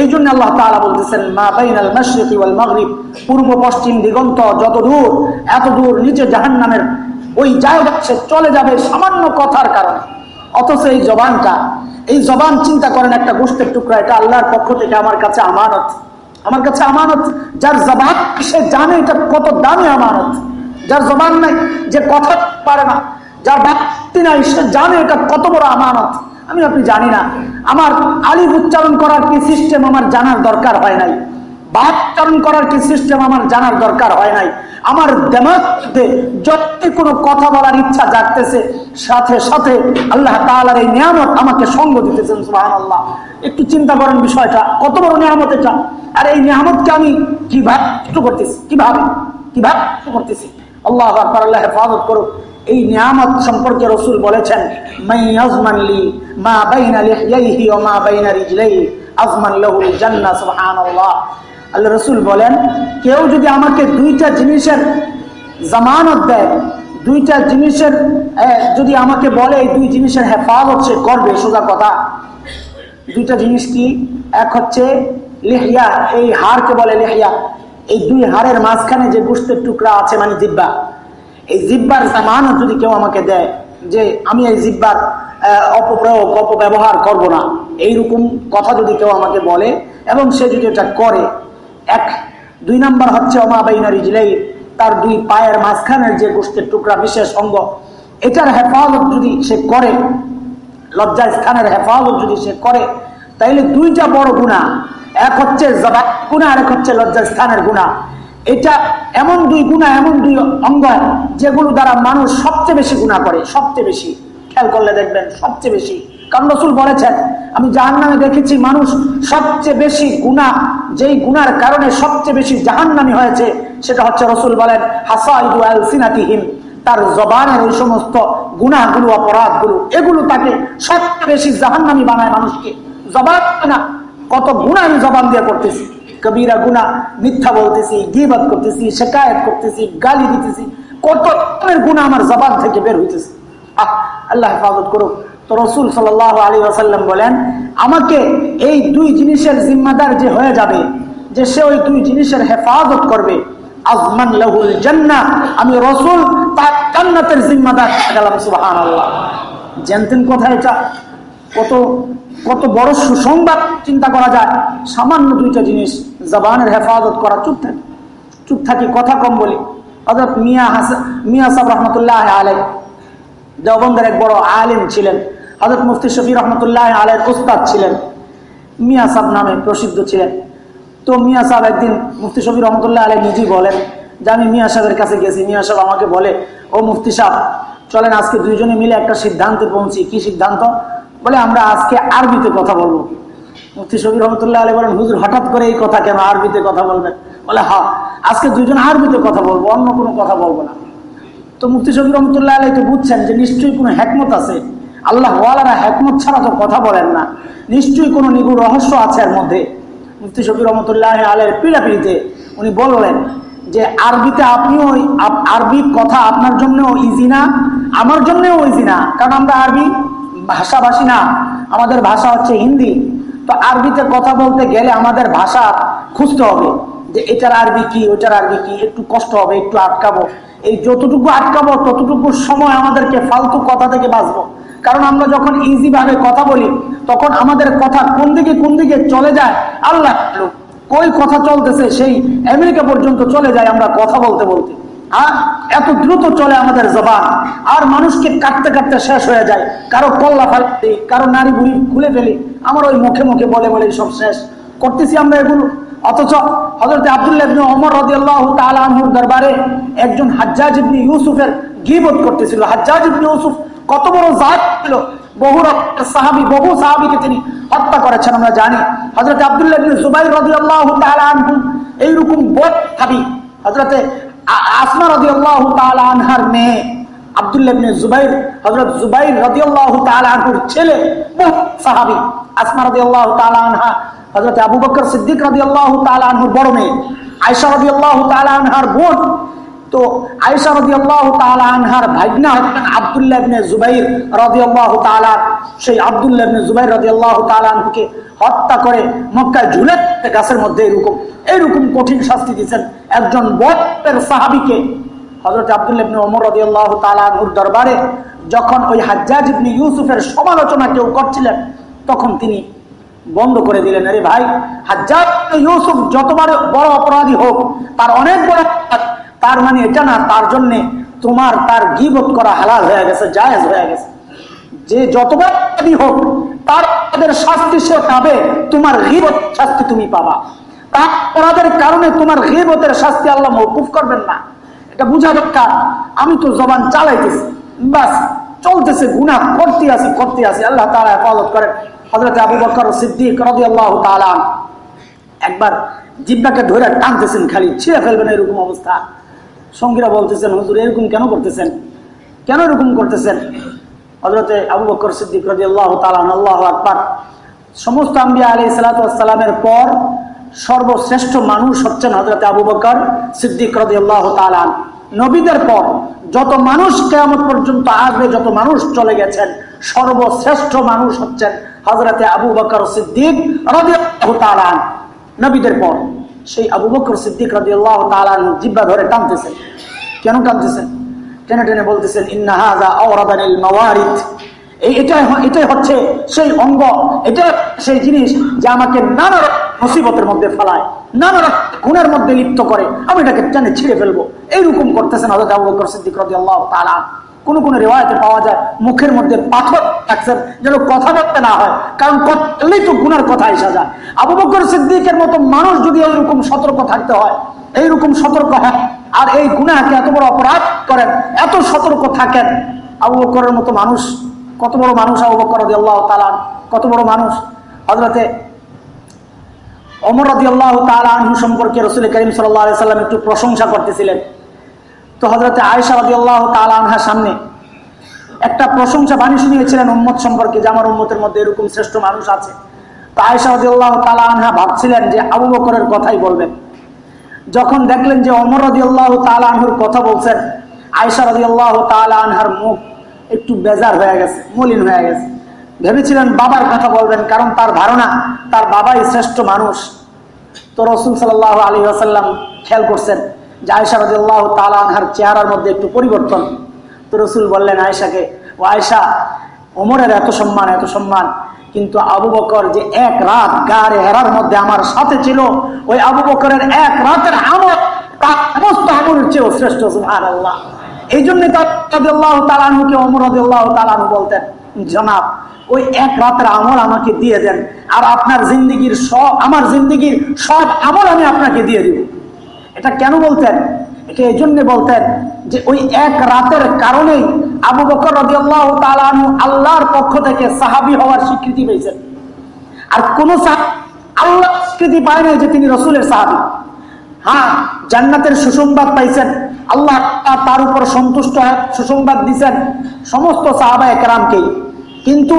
এই জন্য আল্লাহ তাআলা বলতেছেন, মা বাইনাল মাশরিকি ওয়াল মাগরিব। পূর্ব, পশ্চিম, দিগন্ত যত দূর এত দূর নিচে জাহান্নামের ওই জায়গা সে চলে যাবে সামান্য কথার কারণে। অথচ এই জবানটা, এই জবান চিন্তা করেন একটা গোষ্ঠের টুকরা, এটা আল্লাহর পক্ষ থেকে আমার কাছে আমানত। আমার কাছে আমানত, যার জবান, সে জানে এটা কত দামি আমানত। যার জবান নাই, যে কথা পারে না, যার ব্যক্তি নাই, সে জানে এটা কত বড় আমানত। আমি আপনি জানি না। আমার আলিফ উচ্চারণ করার কি সিস্টেম আমার জানার দরকার হয় নাই? বাচ্চারণ করার কি সিস্টেম আমার জানার দরকার হয় নাই? আমার দেমাতে যতই কোনো কথা বলার ইচ্ছা জাগতেছে, সাথে সাথে আল্লাহ তালার এই নিয়ামত আমাকে সঙ্গ দিতেছেন সুহান আল্লাহ একটু চিন্তা করেন বিষয়টা, কত বড় নিয়ামত এটা? আর এই নিয়ামতকে আমি কীভাবে করতেছি? কীভাবে? কীভাবে করতেছি? আল্লাহ আল্লাহ হেফাজত করুক। এই নিয়ামত সম্পর্কে রসুল বলেছেন রসুল বলেন, কেউ যদি আমাকে দুইটা জিনিসের জামানত দেয়, দুইটা জিনিসের যদি আমাকে বলে এই দুই জিনিসের হেফাজত সে করবে, সোজা কথা। দুইটা জিনিস কি? এক হচ্ছে লেহিয়া এই হারকে বলে লেহিয়া এই দুই হারের মাঝখানে যে গোষ্ঠের টুকরা আছে মানে জিব্বা এই জিব্বার জামানত যদি কেউ আমাকে দেয় যে আমি এই জিব্বার অপপ্রয়োগ, অপব্যবহার করব না, এইরকম কথা যদি কেউ আমাকে বলে এবং সে যদি এটা করে, এক, দুই নাম্বার হচ্ছে অমাবাইনারি জিলাই তার দুই পায়ের মাঝখানের যে গোষ্ঠীর টুকরা বিশেষ অঙ্গ, এটার হেফাজত যদি সে করে লজ্জা স্থানের হেফাজত যদি সে করে, তাইলে দুইটা বড় গুণা এক হচ্ছে জবাব গুণা আর এক হচ্ছে লজ্জা স্থানের গুণা এটা এমন দুই গুণা, এমন দুই অঙ্গ যেগুলো দ্বারা মানুষ সবচেয়ে বেশি গুণা করে, সবচেয়ে বেশি। খেয়াল করলে দেখবেন, সবচেয়ে বেশি। কারণ রসুল বলেছেন, আমি জাহান নামে দেখেছি মানুষ সবচেয়ে বেশি গুণা, যেই গুনার কারণে সবচেয়ে বেশি জাহান জাহান্নামি হয়েছে, সেটা হচ্ছে রসুল বলেন হাসাইদুয়ালসিনাতিহীন তার জবানের ওই সমস্ত গুণাগুলো, অপরাধগুলো, এগুলো তাকে সবচেয়ে বেশি জাহান্নামি বানায় মানুষকে। জবাব না, কত গুণা আমি জবান দিয়ে করতেছি কবিরা গুণা মিথ্যা বলতেছি গিবাদ করতেছি, শেকায়ত করতেছি, গালি দিতেছি, কত রকমের গুণা আমার জবান থেকে বের হইতেছে। আহ, আল্লাহ হেফাজত করুক। তো রসুল সাল আলী আসাল্লাম বলেন, আমাকে এই দুই জিনিসের জিম্মাদার যে হয়ে যাবে, যে সে ওই দুই জিনিসের হেফাজত করবে, আজমান লাহুল জান্না আমি রসুল তার জান্নাতের জিম্মাদার জানতেন কোথায় এটা? কত কত বড় সুসংবাদ চিন্তা করা যায়। সামান্য দুইটা জিনিস জবানের হেফাজত করা চুপ থাকি চুপ থাকি, কথা কম বলি। অর্থাৎ মিয়া হাসান মিয়া সাহ রহমতুল্লাহ আলাই দেওবন্দের এক বড় আলিম ছিলেন। হজরত মুফতি শফি রহমতুল্লাহ আলের উস্তাদ ছিলেন। মিয়া সাহ নামে প্রসিদ্ধ ছিলেন। তো মিয়া সাহ একদিন মুফতি শফি রহমতুল্লাহ আলী নিজেই বলেন যে, আমি মিয়া সাহেবের কাছে গেছি। মিয়া সাহেব আমাকে বলে, ও মুফতি সাহেব, চলেন আজকে দুইজনে মিলে একটা সিদ্ধান্তে পৌঁছি। কি সিদ্ধান্ত? বলে আমরা আজকে আরবিতে কথা বলব। মুফতি শবির রহমতুল্লাহ আলী বলেন, হুজুর, হঠাৎ করে এই কথা কেন আরবিতে কথা বলবেন বলে, হা, আজকে দুজন আরবিতে কথা বলব, অন্য কোনো কথা বলব না। তো মুফতি শবির রহমতুল্লাহ আলী তো বুঝছেন যে নিশ্চয়ই কোনো হ্যাকমত আছে। আল্লাহ ওয়ালারা হ্যাকমত ছাড়া তো কথা বলেন না। নিশ্চয়ই কোনো নিগুড় রহস্য আছে এর মধ্যে। মুফতি শবির রহমতুল্লাহ আলের পিড়াপিড়িতে উনি বললেন যে, আরবিতে আপনিও আরবি কথা আপনার জন্যও ইজি না, আমার জন্যও ইজি না। কারণ আমরা আরবি ভাষাভাষী না, আমাদের ভাষা হচ্ছে হিন্দি। তো আরবিতে কথা বলতে গেলে আমাদের ভাষা খুঁজতে হবে যে এটার আরবি কি, ওইটার আরবি কি, একটু কষ্ট হবে, একটু আটকাবো। এই যতটুকু আটকাবো, ততটুকু সময় আমাদেরকে ফালতু কথা থেকে বাঁচবো। কারণ আমরা যখন ইজি ভাবে কথা বলি, তখন আমাদের কথা কোন দিকে কোন দিকে চলে যায়, আল্লাহ কই কথা চলতেছে, সেই আমেরিকা পর্যন্ত চলে যায় আমরা কথা বলতে বলতে। আর এত দ্রুত চলে আমাদের জবান। আর মানুষকে কাটতে কাটতে শেষ হয়ে যায়। কারও কল্লা ফেলতে কারও নারী বুড়ি খুলে ফেলি। আমার ওই মুখে মুখে বলে বলে সব শেষ। করতেছি আমরা এগুলো। অথচ হজরত আবদুল্লাহ অমর রদিয়াল্লাহ তালুর দরবারে একজন হাজ্জাজ ইবনি ইউসুফের গিবোধ করতেছিল। হাজ্জাজ ইবনি ইউসুফ কত বড় জাত ছিল। বহু সাহাবি, বহু সাহাবিকে তিনি হত্যা করেছেন, আমরা জানি। হজরত আবদুল্লাহ জুবাই রদিয়াল্লাহ তালু এইরকম বোধ ভাবি হজরতে আসমা রদি আল্লাহ আনহার মেয়ে আবদুল্লাহ জুবাইর হজরত জুবাইর রদি আল্লাহ আনহুর ছেলে আবু বকর সিদ্দিক রদি আল্লাহ আনহুর বড় মেয়ে। আয়সা রদি আল্লাহ আনহার বোন। তো আয়সা রদি আল্লাহ আনহার ভাগনা হচ্ছেন আবদুল্লাহ জুবাইর রদি আল্লাহ সেই আবদুল্লাহ জুবাইর রদি আল্লাহ আনহুকে হত্যা করে মক্কায় ঝুলে গাছের মধ্যে এরকম এইরকম কঠিন শাস্তি দিচ্ছেন একজন বটের সাহাবিকে। হজরত আবদুল্লাবনী ওমর রদি আল্লাহ তালুর দরবারে যখন ওই হাজ্জাজ ইবনি ইউসুফের সমালোচনা কেউ করছিলেন, তখন তিনি বন্ধ করে দিলেন, আরে ভাই, হাজ্জাজ ইউসুফ যতবার বড় অপরাধী হোক, তার অনেক বড় তার মানে এটা না, তার জন্যে তোমার তার গিবত করা হালাল হয়ে গেছে, জায়েজ হয়ে গেছে। যে যতবার হোক, তার শাস্তি সে পাবে, তোমার গিবত শাস্তি তুমি পাবা। তার অপরাধের কারণে তোমার গেবতের শাস্তি আল্লাহ মৌকুফ করবেন না। এটা বুঝা দরকার। আমি তো জবান চালাইতেছি। বাস, চলতেছে গুণা করতে আসি করতে আসি আল্লাহ তারা হেফাজত করেন। হজরত আবু বকর সিদ্দিক রদি আল্লাহ একবার জিব্বাকে ধরে টানতেছেন খালি, ছিঁড়ে ফেলবেন এরকম অবস্থা। সঙ্গীরা বলতেছেন, হুজুর, এরকম কেন করতেছেন? কেন এরকম করতেছেন? হজরতে আবু বকর সিদ্দিক রদি আল্লাহ তালান আল্লাহ আকবর। সমস্ত আম্বিয়া আলি সালাতামের পর সর্বশ্রেষ্ঠ মানুষ হচ্ছেন হজরত আবু বকর সিদ্দিক রদিয়াল্লাহ তালান নবীদের পর যত মানুষ কেমন পর্যন্ত আসবে, যত মানুষ চলে গেছেন, সর্বশ্রেষ্ঠ মানুষ হচ্ছেন হজরতে আবু বকর সিদ্দিক রদিয়াল্লাহ তালান নবীদের পর সেই আবু বকর সিদ্দিক রদিয়াল্লাহ তালান জিব্বা ধরে টানতেছেন কেন টানতেছেন টেনে টেনে বলতেছেন ইন্নাহাজা এই এটাই এটাই হচ্ছে সেই অঙ্গ, এটা সেই জিনিস যে আমাকে নানা মুসিবতের মধ্যে ফেলায়, নানা গুণের মধ্যে লিপ্ত করে। আমি এটাকে টেনে ছিঁড়ে ফেলব। এইরকম করতেছেন হজরত আবু বকর সিদ্দিক রদি আল্লাহ তালা কোন কোন রেওয়ায়তে পাওয়া যায়, মুখের মধ্যে পাথর থাকছেন যেন কথা বলতে না হয়, কারণ করলেই তো গুণের কথা এসে যায়। আবু বকর সিদ্দিকের মতো মানুষ যদি এইরকম সতর্ক থাকতে হয়, এইরকম সতর্ক হয়, আর এই গুণাকে এত বড় অপরাধ করেন, এত সতর্ক থাকেন, আবু বকরের মতো মানুষ, কত বড় মানুষ আবু বকর রদি আল্লাহ তালান কত বড় মানুষ। হজরতে অমর রদি আল্লাহ তালু সম্পর্কে রসুল করিম সাল্লাম একটু প্রশংসা করতেছিলেন। তো হজরতে আয়সা তালহার সামনে একটা প্রশংসা বাণী শুনিয়েছিলেন উম্মত সম্পর্কে, যে আমার উম্মতের মধ্যে এরকম শ্রেষ্ঠ মানুষ আছে। তো আয়সা রদি আল্লাহ তালহা ভাবছিলেন যে আবু বকরের কথাই বলবেন। যখন দেখলেন যে অমর রদি আল্লাহ তালহুর কথা বলছেন আয়সা রদি আল্লাহ তালহার মুখ একটু বেজার হয়ে গেছে, মলিন হয়ে গেছে। ভেবেছিলেন বাবার কথা বলবেন, কারণ তার ধারণা, তার বাবাই শ্রেষ্ঠ মানুষ। তো রসুল সাল আলী আসাল্লাম খেয়াল করছেন আয়সা রাজিয়াল্লাহ তালানহার চেহারার মধ্যে একটু পরিবর্তন। তো রসুল বললেন আয়সাকে ও আয়সা ওমরের এত সম্মান এত সম্মান, কিন্তু আবু বকর যে এক রাত গাড়ে হেরার মধ্যে আমার সাথে ছিল, ওই আবু বকরের এক রাতের আমল তার সমস্ত আমলের চেয়েও শ্রেষ্ঠ সুহান আল্লাহ এই জন্য তালানুকে অমর তালানু বলতেন, জনাব, ওই এক রাতের আমল আমাকে দিয়ে দেন, আর আপনার জিন্দিগির সব, আমার জিন্দিগির সব আমল আমি আপনাকে দিয়ে দিব। এটা কেন বলতেন? এটা এই জন্য বলতেন যে ওই এক রাতের কারণেই আবু বকর আল্লাহর পক্ষ থেকে সাহাবি হওয়ার স্বীকৃতি পেয়েছেন। আর কোন আল্লাহ স্বীকৃতি পায় নাই যে তিনি রসুলের সাহাবি। হ্যাঁ জান্নাতের সুসংবাদ পাইছেন, আল্লাহ তার উপর সন্তুষ্ট সুসংবাদ দিচ্ছেন সমস্ত সাহাবা একরামকেই কিন্তু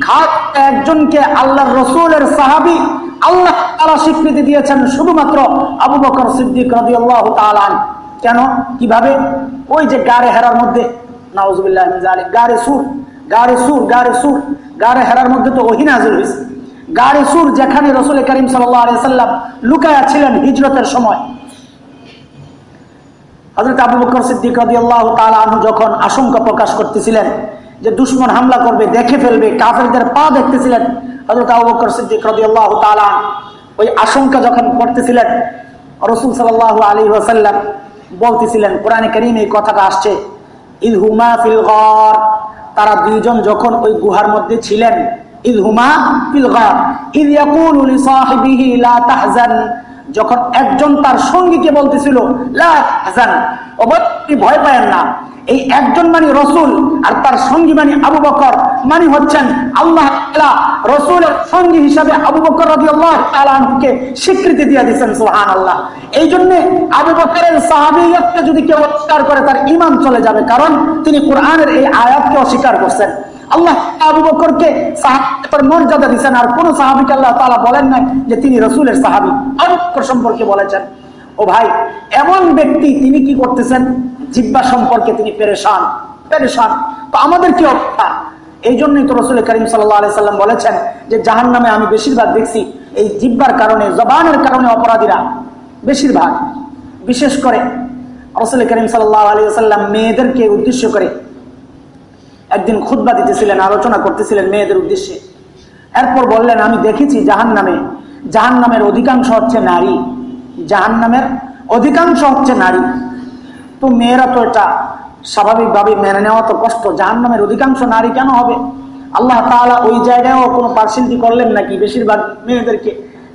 খাট একজনকে আল্লাহ রসুলের সাহাবি আল্লাহ তারা স্বীকৃতি দিয়েছেন শুধুমাত্র আবু বকর সিদ্দিক রবি আল্লাহ তালান কেন? কীভাবে? ওই যে গাড়ে হেরার মধ্যে গাড়ে সুর গাড়ে সুর গাড়ে সুর গাড়ে হেরার মধ্যে তো ওহিনাজুল হয়েছে গাড়ে সুর যেখানে রসুল করিম সাল্লাম লুকায়া ছিলেন হিজরতের সময়। হজরত আবু বকর সিদ্দিক রবি আল্লাহ তালু যখন আশঙ্কা প্রকাশ করতেছিলেন যে দুশ্মন হামলা করবে, দেখে ফেলবে, কাফেরদের পা দেখতেছিলেন। হজরত সিদ্দিক রবি আল্লাহ তালা ওই আশঙ্কা যখন করতেছিলেন, রসুল সাল আলী ওসাল্লাম বলতেছিলেন, কোরআনে করিম এই কথাটা আসছে, ইদ হুমা ফিল তারা দুইজন যখন ওই গুহার মধ্যে ছিলেন, ইদ হুমা ফিল ইদ ইয়াকুলু লিসাহিবিহি লা তাহজান যখন একজন তার সঙ্গীকে বলতেছিল ভয় পায়েন না। এই একজন মানে রসুল, আর তার সঙ্গী মানে আবু বকর। মানে হচ্ছেন আল্লাহ রসুলের সঙ্গী হিসাবে আবু বকর রবি আল্লাহকে স্বীকৃতি দিয়ে দিচ্ছেন সোহান আল্লাহ এই জন্যে আবু বকরের সাহাবিয়তকে যদি কেউ অস্বীকার করে, তার ইমান চলে যাবে, কারণ তিনি কোরআনের এই আয়াতকে অস্বীকার করছেন। আল্লাহ আবু বকরকে মর্যাদা দিচ্ছেন আর কোন সাহাবিকে আল্লাহ তালা বলেন নাই যে তিনি রসুলের সাহাবি। আবু বকর সম্পর্কে বলেছেন। ও ভাই, এমন ব্যক্তি তিনি কি করতেছেন? জিব্বা সম্পর্কে তিনি পেরেশান পেরেশান। তো আমাদের কি অবস্থা? এই জন্যই তো রসুল করিম সাল্লাম বলেছেন যে জাহান নামে আমি বেশিরভাগ দেখছি এই জিব্বার কারণে, জবানের কারণে অপরাধীরা বেশিরভাগ। বিশেষ করে রসুল করিম সাল্লাহ আলী সাল্লাম মেয়েদেরকে উদ্দেশ্য করে একদিন খুদ্া দিতেছিলেন, আলোচনা করতেছিলেন মেয়েদের উদ্দেশ্যে। এরপর বললেন, আমি দেখেছি জাহান নামে জাহান নামের অধিকাংশ হচ্ছে নারী। জাহান নামের অধিকাংশ হচ্ছে নারী। তো মেয়েরা তো এটা স্বাভাবিকভাবে মেনে নেওয়া তো কষ্ট। জাহান নামের অধিকাংশ নারী কেন হবে? আল্লাহ তালা ওই জায়গায়ও কোনো পার্সেন্টি করলেন নাকি? বেশিরভাগ মেয়েদেরকে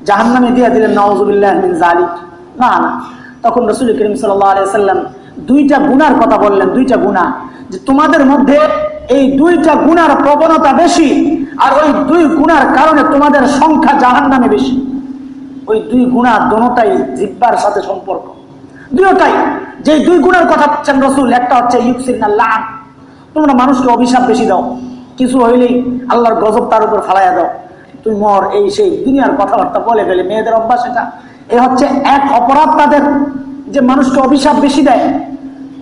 জাহান নামে দিয়ে দিলেন নওয়াজুবিল্লাহ না না। তখন রসুল করিম সাল্লাম দুইটা গুনার কথা বললেন, দুইটা গুণা যে তোমাদের মধ্যে এই দুইটা গুনার প্রবণতা বেশি আর ওই দুই গুনার কারণে তোমাদের সংখ্যা জাহান নামে বেশি। ওই দুই গুণা দোনোটাই জিব্বার সাথে সম্পর্ক। দুটাই। যে দুই গুণের কথা বলছেন রসুল, একটা হচ্ছে তোমরা মানুষকে অভিশাপ বেশি দাও। কিছু হইলেই আল্লাহর গজব তার উপর ফালাইয়া দাও। তুই মর, এই সেই দুনিয়ার কথাবার্তা বলে ফেলে। মেয়েদের অভ্যাস এটা। এ হচ্ছে এক অপরাধ তাদের। যে মানুষকে অভিশাপ বেশি দেয়।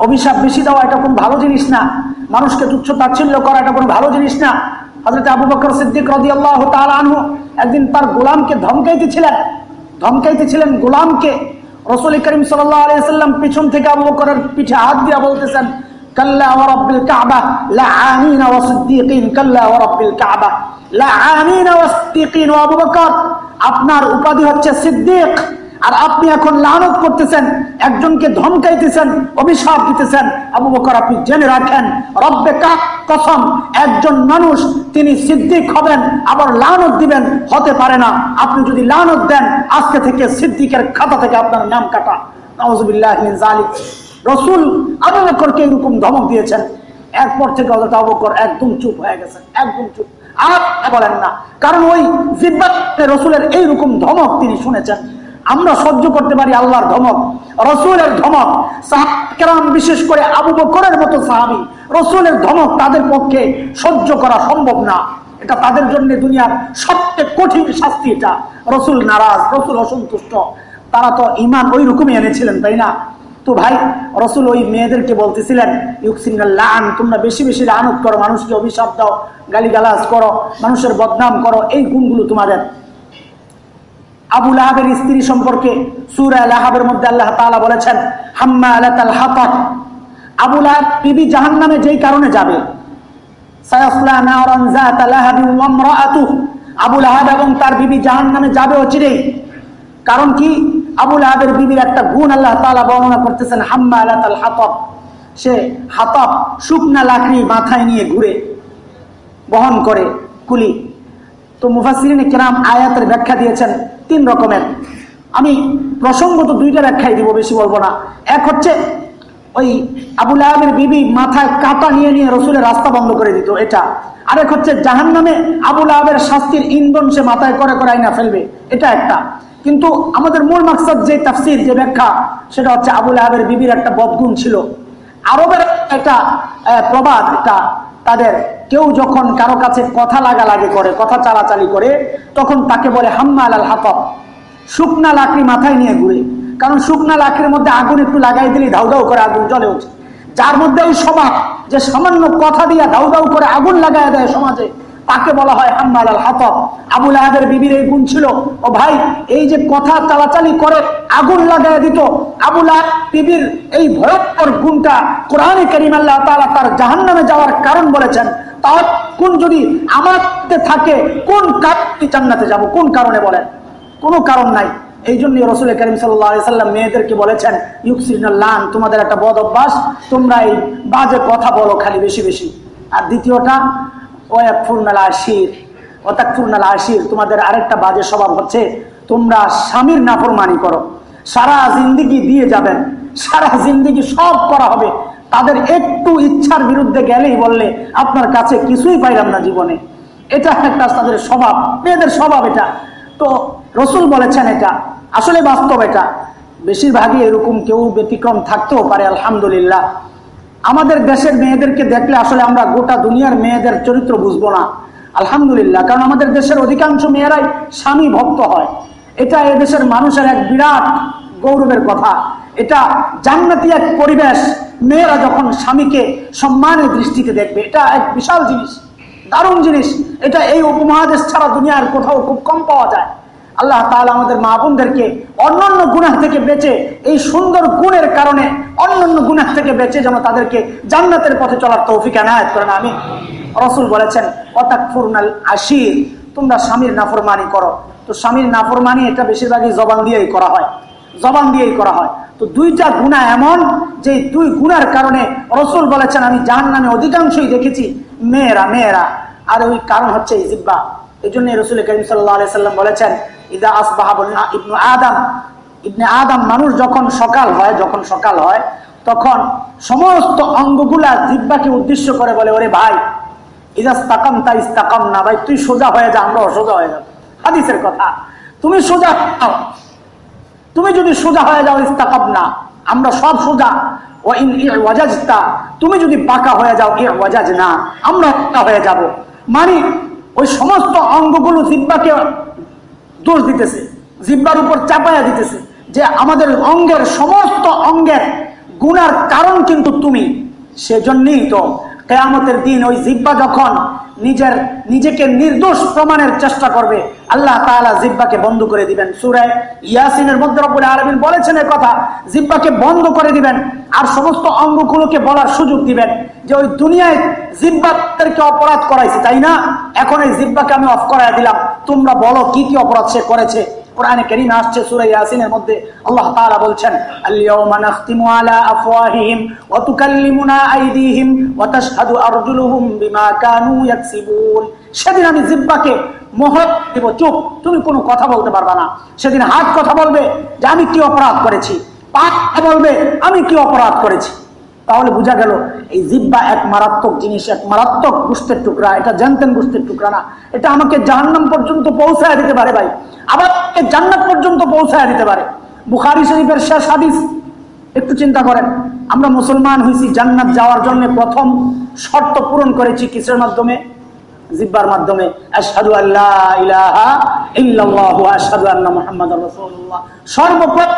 অভিশাপ বেশি দেওয়া এটা কোন ভালো জিনিস না। মানুষকে তুচ্ছ তাচ্ছিল্য করা এটা কোনো ভালো জিনিস না। হজরত আবু বকর সিদ্দিক রদি আল্লাহ আনহু একদিন তার গোলামকে ধমকাইতেছিলেন। ধমকাইতেছিলেন গোলামকে। রসুল করিম সাল্লাম পিছন থেকে আবু বকরের পিঠে হাত দিয়া বলতেছেন, কাল্লা আপনার উপাধি হচ্ছে সিদ্দিক। আর আপনি এখন লানত করতেছেন, একজনকে ধমকাইতেছেন, অভিশাপ দিতেছেন। আবু বকর, আপনি জেনে রাখেন, রব্বে কাক কসম, একজন মানুষ, তিনি সিদ্দিক হবেন, আবার লানত দিবেন, হতে পারে না। আপনি যদি লানত দেন, আজকে থেকে সিদ্দিকের খাতা থেকে আপনার নাম কাটা। নওয়াজবিল্লাহ রসুল আবু বকরকে এরকম ধমক দিয়েছেন। এরপর থেকে আবু বকর একদম চুপ হয়ে গেছেন, একদম চুপ। আর বলেন না, কারণ ওই জিব্বাতে রসুলের এইরকম ধমক তিনি শুনেছেন। আমরা সহ্য করতে পারি আল্লাহর ধমক, রসুলের ধমক। সাহাম বিশেষ করে আবু বকরের মতো সাহাবি, রসুলের ধমক তাদের পক্ষে সহ্য করা সম্ভব না। এটা তাদের জন্য দুনিয়ার সবচেয়ে কঠিন শাস্তি এটা। রসুল নারাজ, রসুল অসন্তুষ্ট। তারা তো ইমান ওই রকমই এনেছিলেন, তাই না? তো ভাই, রসুল ওই মেয়েদেরকে বলতেছিলেন লান, তোমরা বেশি বেশি লানত করো, মানুষকে অভিশাপ দাও, গালিগালাজ করো, মানুষের বদনাম করো, এই গুণগুলো তোমাদের আবুল আহাবের স্ত্রী সম্পর্কে সুরা আহাবের মধ্যে আল্লাহ তালা বলেছেন হাম্মা আলাতাল হাতাত। আবুল আহাব বিবি জাহান নামে যেই কারণে যাবে। আবুল আহাব এবং তার বিবি জাহান নামে যাবে অচিরেই। কারণ কি? আবুল আহাবের বিবির একটা গুণ আল্লাহ তালা বর্ণনা করতেছেন হাম্মা আলাতাল হাতব সে হাতব শুকনা লাকড়ি মাথায় নিয়ে ঘুরে বহন করে কুলি। তো মুফাসিরিন কেরাম আয়াতের ব্যাখ্যা দিয়েছেন তিন রকমের। আমি প্রসঙ্গত দুইটা ব্যাখ্যাই দিব, বেশি বলব না। এক হচ্ছে ওই আবুল আহমের বিবি মাথায় কাটা নিয়ে নিয়ে রসুলের রাস্তা বন্ধ করে দিত, এটা। আরেক হচ্ছে জাহান নামে আবুল আহমের শাস্তির ইন্ধন সে মাথায় করে করে আইনা ফেলবে, এটা একটা। কিন্তু আমাদের মূল মাকসাদ যে তাফসির, যে ব্যাখ্যা, সেটা হচ্ছে আবুল আহমের বিবির একটা বদগুণ ছিল। আরবের একটা প্রবাদ, এটা তাদের কেউ যখন কারও কাছে কথা লাগা লাগালাগি করে, কথা চালাচালি করে, তখন তাকে বলে হাম্মা আল হাতব শুকনা লাকড়ি মাথায় নিয়ে ঘুরে। কারণ শুকনা লাকড়ির মধ্যে আগুন একটু লাগাই দিলে ধাউ ধাউ করে আগুন জ্বলে উঠে যার মধ্যে ওই সমাজ, যে সামান্য কথা দিয়ে ধাউ ধাউ করে আগুন লাগাই দেয় সমাজে তাকে বলা হয় হাম্মাল আল হাতব আবুল আহাদের বিবির এই গুণ ছিল। ও ভাই, এই যে কথা চালাচালি করে আগুন লাগাই দিত, আবুল আহ বিবির এই ভয়ঙ্কর গুণটা কোরআনে করিম আল্লাহ তালা তার জাহান নামে যাওয়ার কারণ বলেছেন। তার কোন যদি আমার থাকে, কোন কারণে জান্নাতে যাব? কোন কারণে বলেন? কোনো কারণ নাই। এই জন্য রসুল করিম সাল্লাম মেয়েদেরকে বলেছেন ইউকসিনাল্লান তোমাদের একটা বদ অভ্যাস, তোমরা এই বাজে কথা বলো খালি বেশি বেশি। আর দ্বিতীয়টা তোমাদের আরেকটা বাজে স্বভাব হচ্ছে, তোমরা স্বামীর করো। সারা জিন্দিগি দিয়ে যাবেন, সারা জিন্দিগি সব করা হবে। তাদের একটু ইচ্ছার বিরুদ্ধে গেলেই বললে, আপনার কাছে কিছুই পাইলাম না জীবনে। এটা একটা তাদের স্বভাব, মেয়েদের স্বভাব এটা। তো রসুল বলেছেন এটা, আসলে বাস্তব এটা। বেশিরভাগই এরকম কেউ ব্যতিক্রম থাকতেও পারে, আলহামদুলিল্লাহ। আমাদের দেশের মেয়েদেরকে দেখলে আসলে আমরা গোটা দুনিয়ার মেয়েদের চরিত্র বুঝব না। আলহামদুলিল্লাহ, কারণ আমাদের দেশের অধিকাংশ মেয়েরাই স্বামী ভক্ত হয়। এটা এদেশের মানুষের এক বিরাট গৌরবের কথা। এটা জান্নাতি এক পরিবেশ মেয়েরা যখন স্বামীকে সম্মানের দৃষ্টিতে দেখবে, এটা এক বিশাল জিনিস, দারুণ জিনিস। এটা এই উপমহাদেশ ছাড়া দুনিয়ার কোথাও খুব কম পাওয়া যায়। আল্লাহ তাহলে আমাদের মা বোনদেরকে অন্যান্য গুণাহ থেকে বেঁচে এই সুন্দর গুণের কারণে অন্যান্য গুণাহ থেকে বেঁচে যেন তাদেরকে জান্নাতের পথে চলার তৌফিক আনায়ত করেন আমি রসুল বলেছেন অতাকফুরনাল আশির তোমরা স্বামীর নাফরমানি করো। তো স্বামীর নাফরমানি এটা বেশিরভাগই জবান দিয়েই করা হয়। জবান দিয়েই করা হয়। তো দুইটা গুণা এমন যে দুই গুণার কারণে রসুল বলেছেন, আমি জাহান নামে অধিকাংশই দেখেছি মেয়েরা মেয়েরা। আর ওই কারণ হচ্ছে এই জিব্বা। এই জন্য রসুল করিম সাল্লাহ সাল্লাম বলেছেন ইদা আসবাহ ইবনু ইবনে মানুষ যখন সকাল হয়, যখন সকাল হয়, তখন সমস্ত অঙ্গগুলা জিব্বাকে উদ্দেশ্য করে বলে, ওরে ভাই তা ইস্তাকাম না ভাই, তুই সোজা হয়ে যা আমরা অসোজা হয়ে যাব। হাদিসের কথা, তুমি সোজা তুমি যদি সোজা হয়ে যাও ইস্তাকাম না আমরা সব সোজা। তুমি যদি পাকা হয়ে যাও এ ওয়াজাজ না আমরা হয়ে যাব। মানে ওই সমস্ত অঙ্গগুলো জিব্বাকে দোষ দিতেছে, জিব্বার উপর চাপাইয়া দিতেছে যে আমাদের অঙ্গের সমস্ত অঙ্গের গুনার কারণ কিন্তু তুমি। সেজন্যই তো কেয়ামতের দিন ওই জিব্বা যখন নিজের, নিজেকে নির্দোষ প্রমাণের চেষ্টা করবে, আল্লাহ তালা জিব্বাকে বন্ধ করে দিবেন। সুরায় ইয়াসিনের মধ্যে রব্বুল আলমিন বলেছেন কথা, জিব্বাকে বন্ধ করে দিবেন আর সমস্ত অঙ্গগুলোকে বলার সুযোগ দিবেন। যে ওই দুনিয়ায় জিব্বাদেরকে অপরাধ করাইছে, তাই না? এখন এই জিব্বাকে আমি অফ করাই দিলাম। তোমরা বলো, কি কি অপরাধ সে করেছে? সেদিন আমি জিব্বাকে চুপ, তুমি কোনো কথা বলতে পারবে না। সেদিন হাত কথা বলবে যে, আমি কি অপরাধ করেছি? পা বলবে, আমি কি অপরাধ করেছি? তাহলে বোঝা গেল, এই জিব্বা এক মারাত্মক জিনিস, এক মারাত্মক গুস্তের টুকরা, এটা জানতেন গুস্তের টুকরা না। এটা আমাকে জাহান্নাম পর্যন্ত পৌঁছায় দিতে পারে ভাই। আবার জান্নাত পর্যন্ত পৌঁছায় দিতে পারে। বুখারি শরীফের শেষ হাদিস, একটু চিন্তা করেন। আমরা মুসলমান হয়েছি, জান্নাত যাওয়ার জন্য প্রথম শর্ত পূরণ করেছি কিসের মাধ্যমে? জিব্বার মাধ্যমে। আশহাদু আল্লাহ ইলাহা ইল্লাল্লাহু আশহাদু সর্বপ্রথম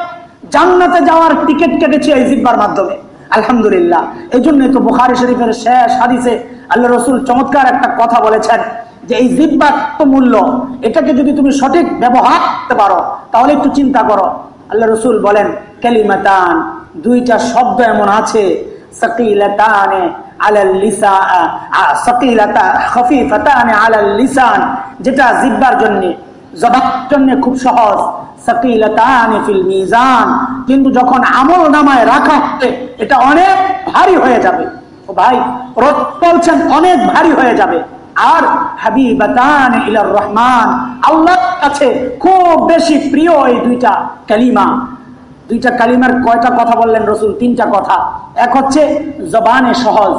জান্নাতে যাওয়ার টিকিট কেটেছি এই জিব্বার মাধ্যমে। আলহামদুলিল্লাহ। এই জন্য তো বুখারি শরীফের শেষ হাদিসে আল্লাহ রসুল চমৎকার একটা কথা বলেছেন যে এই জিব্বার মূল্য, এটাকে যদি তুমি সঠিক ব্যবহার করতে পারো, তাহলে একটু চিন্তা করো। আল্লাহ রসুল বলেন ক্যালিমাতান দুইটা শব্দ এমন আছে যেটা জিব্বার জন্য। জবাব জন্য খুব সহজ। মিজান। কিন্তু যখন আমল নামায় রাখা হবে, এটা অনেক ভারী হয়ে যাবে। ও ভাই বলছেন অনেক ভারী হয়ে যাবে। আর হাবিবাতান ইলার রহমান, আল্লাহর কাছে খুব বেশি প্রিয় এই দুইটা কালিমা। দুইটা কালিমার কয়টা কথা বললেন রসুল? তিনটা কথা। এক হচ্ছে জবানে সহজ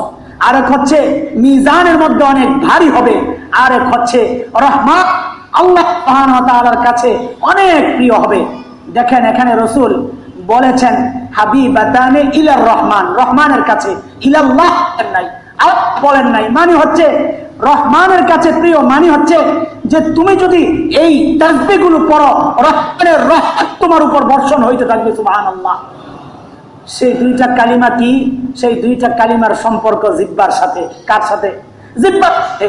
আর এক হচ্ছে মিজানের মধ্যে অনেক ভারী হবে আর এক হচ্ছে রহমান আল্লাহ তাআলার কাছে অনেক প্রিয় হবে। দেখেন এখানে রসুল বলেছেন, হাবিবাতানে ইলার রহমান। রহমানের কাছে, ইলাল্লাহ নাই আর বলেন নাই মানে হচ্ছে রহমানের কাছে প্রিয় মানে হচ্ছে যে তুমি যদি এই তাজবিগুলো পড়ো, রহমানের রহমত তোমার উপর বর্ষণ হইতে থাকবে সুবাহান আল্লাহ সেই দুইটা কালিমা কি? সেই দুইটা কালিমার সম্পর্ক জিব্বার সাথে, কার সাথে? জিব্বার সাথে।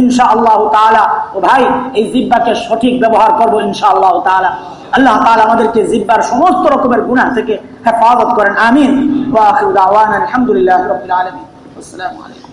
ইনশা আল্লাহ ও ভাই, এই জিব্বাকে সঠিক ব্যবহার করব ইনশা আল্লাহ আল্লাহ তালা আমাদেরকে জিব্বার সমস্ত রকমের গুণা থেকে হেফাজত করেন। আমিন। আলহামদুলিল্লাহ আলামিন। আসসালামু আলাইকুম।